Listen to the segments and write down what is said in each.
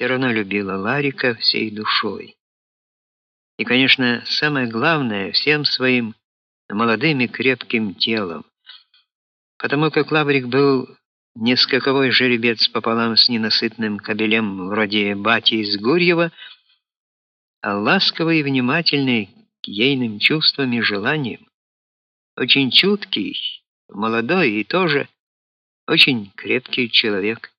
все равно любила Ларика всей душой. И, конечно, самое главное, всем своим молодым и крепким телом. Потому как Лаврик был не скаковой жеребец пополам с ненасытным кобелем вроде бати из Гурьева, а ласковый и внимательный к ейным чувствам и желаниям, очень чуткий, молодой и тоже очень крепкий человек.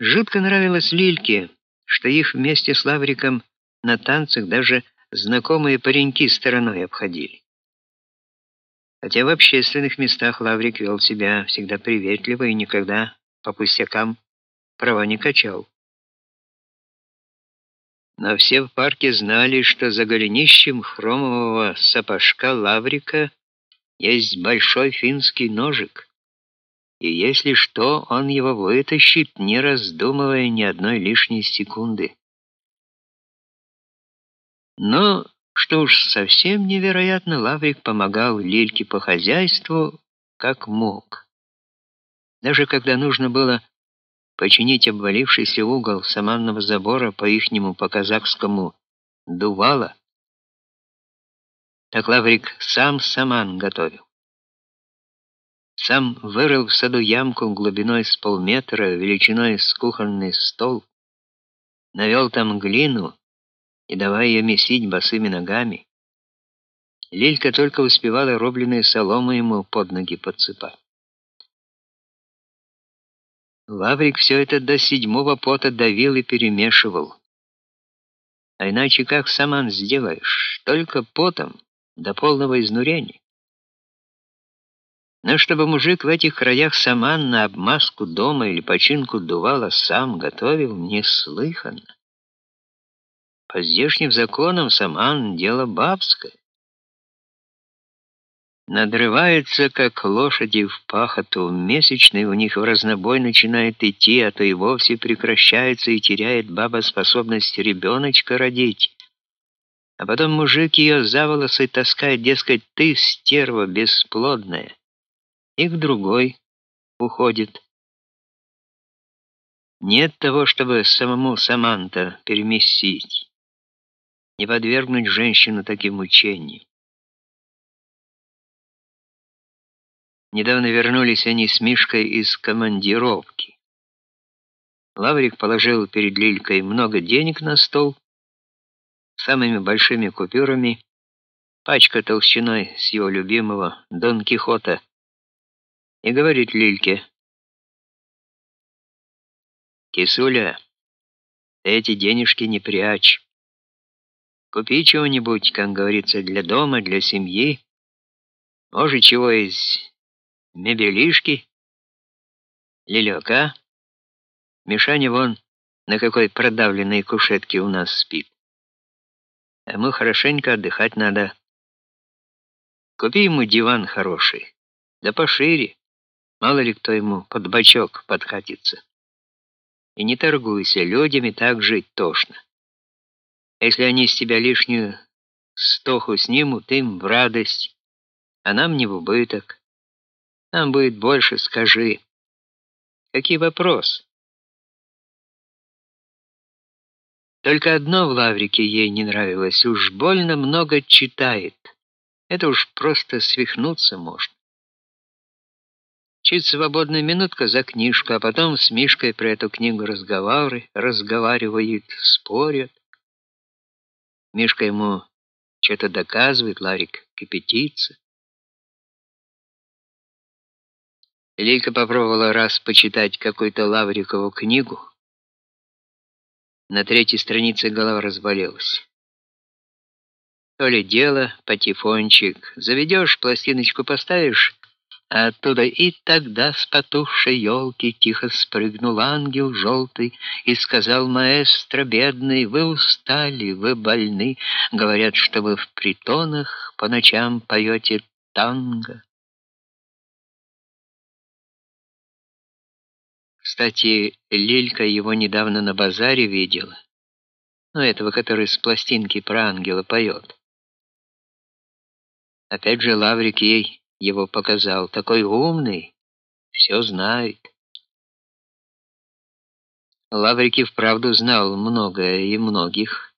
Жутко нравилось Лильке, что их вместе с Лавриком на танцах даже знакомые пареньки стороной обходили. Хотя в общественных местах Лаврик вел себя всегда приветливо и никогда по пустякам права не качал. Но все в парке знали, что за голенищем хромового сапожка Лаврика есть большой финский ножик. И если что, он его вытащит, не раздумывая ни одной лишней секунды. Но что уж совсем невероятно, Лаврик помогал Лильке по хозяйству как мог. Даже когда нужно было починить обвалившийся угол саманного забора по ихнему по-казахскому дувала, так Лаврик сам саман готовил. Сам вырыл в саду ямку глубиной с полметра, величиной с кухонный стол, навел там глину, и давая ее месить босыми ногами. Лилька только успевала рубленые соломы ему под ноги подсыпать. Лаврик все это до седьмого пота давил и перемешивал. А иначе как саман сделаешь? Только потом, до полного изнурения. Но чтобы мужик в этих краях саман на обмазку дома или починку дувала сам готовил, неслыханно. По здешним законам саман дело бабское. Надрывается, как лошади в пахоту, месячный у них в разнобой начинает идти, а то и вовсе прекращается и теряет баба способность ребеночка родить. А потом мужик ее за волосы таскает, дескать, ты стерва бесплодная. И к другой уходит. Нет того, чтобы самому Саманта переместить не подвергнуть женщину таким мучениям. Недавно вернулись они с Мишкой из командировки. Лаврик положил перед Лилькой много денег на стол, самыми большими купюрами, пачка толщиной с его любимого Дон Кихота, и говорит Лильке: "Кисуля, эти денежки не прячь. Купи чего-нибудь, как говорится, для дома, для семьи. Может, чего из мебелишки. Лилёка, Мишаня вон на какой продавленной кушетке у нас спит. А ему хорошенько отдыхать надо. Купи ему диван хороший, да пошире. Мало ли кто ему под бочок подкатится. И не торгуйся, людям и так жить тошно. Если они с тебя лишнюю стоху снимут, им в радость, а нам не в убыток. Нам будет больше, скажи. Какие вопросы? Только одно в Лаврике ей не нравилось, уж больно много читает. Это уж просто свихнуться можно. Чуть свободная минутка за книжку, а потом с Мишкой про эту книгу разговоры, разговаривают, спорят. Мишка ему что-то доказывает, Ларик кипятится. Лилька попробовала раз почитать какую-то Лаврикову книгу. На третьей странице голова разболелась. То ли дело, патефончик. Заведешь, пластиночку поставишь, оттуда и тогда с потухшей елки тихо спрыгнул ангел желтый и сказал: "Маэстро бедный, вы устали, вы больны, говорят, что вы в притонах по ночам поете танго". Кстати, Лилька его недавно на базаре видела. Ну, этого, который с пластинки про ангела поет. Опять же Лаврик ей его показал, такой умный, все знает. Лаврик и вправду знал многое и многих,